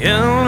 Yeah.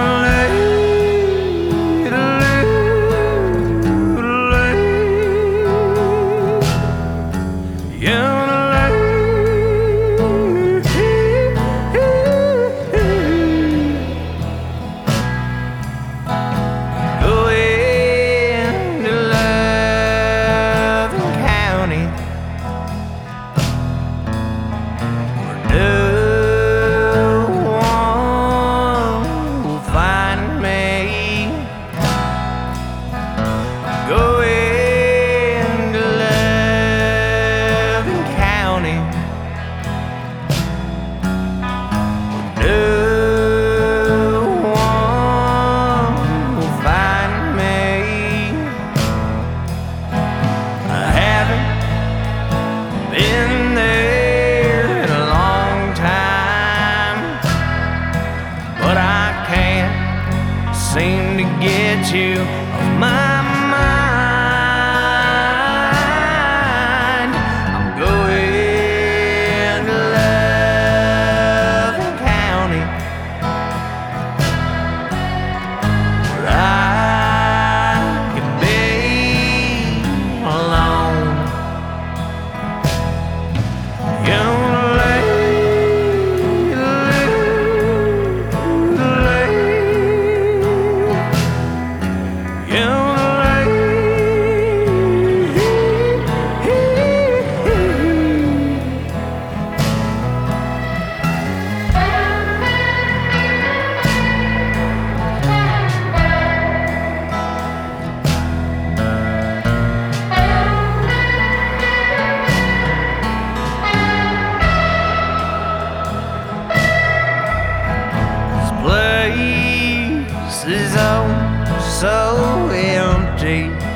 so empty.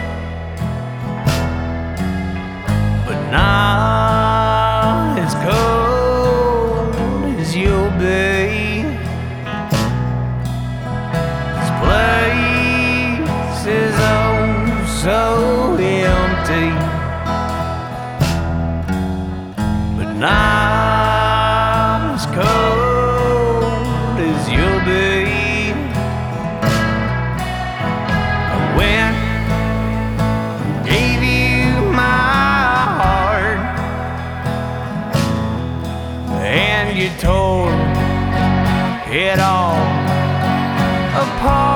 you tore it all apart.